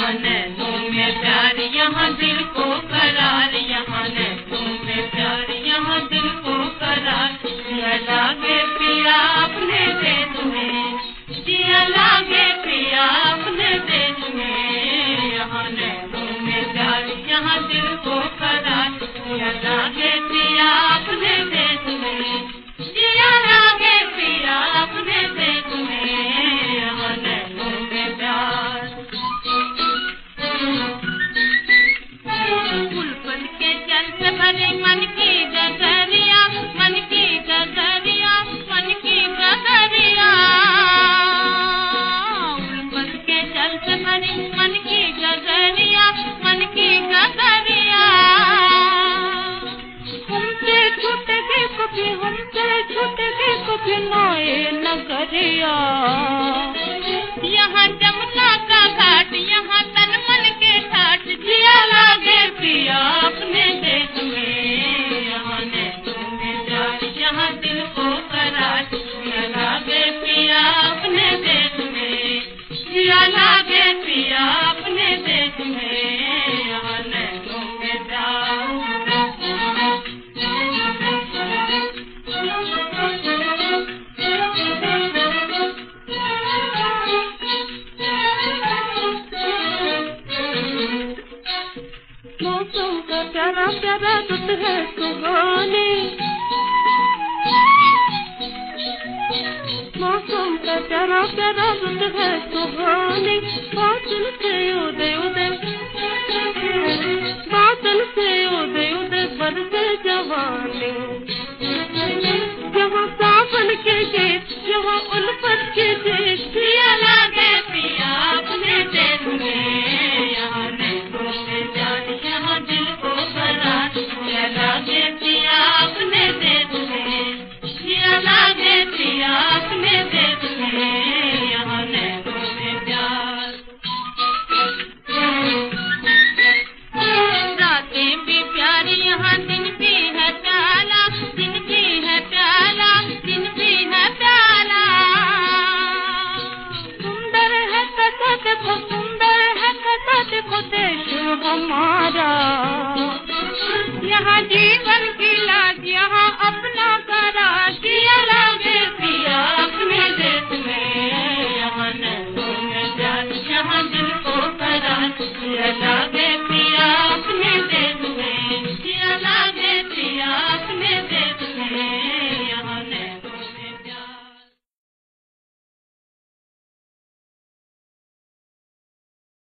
नैनों में प्यार जहाँ दिल को करार नगरिया। यहाँ जमुना का घाट, यहाँ तन मन के ठाट जिया लागे पिया अपने देश में। यहाँ ने तुम्हें यहाँ दिल को करार जिया लागे पिया अपने देश में। जिया लागे पिया अपने देश में। प्यारा प्यारा दुध है सुहाने। मौसम का प्यारा प्यारा दुध है सुहाने। बादल से उदय उदय। बादल से उदय उदय बरसे जवानी। यहाँ सावन के गीत यहाँ उल्फत सुंदर है कथा देखो देश हमारा।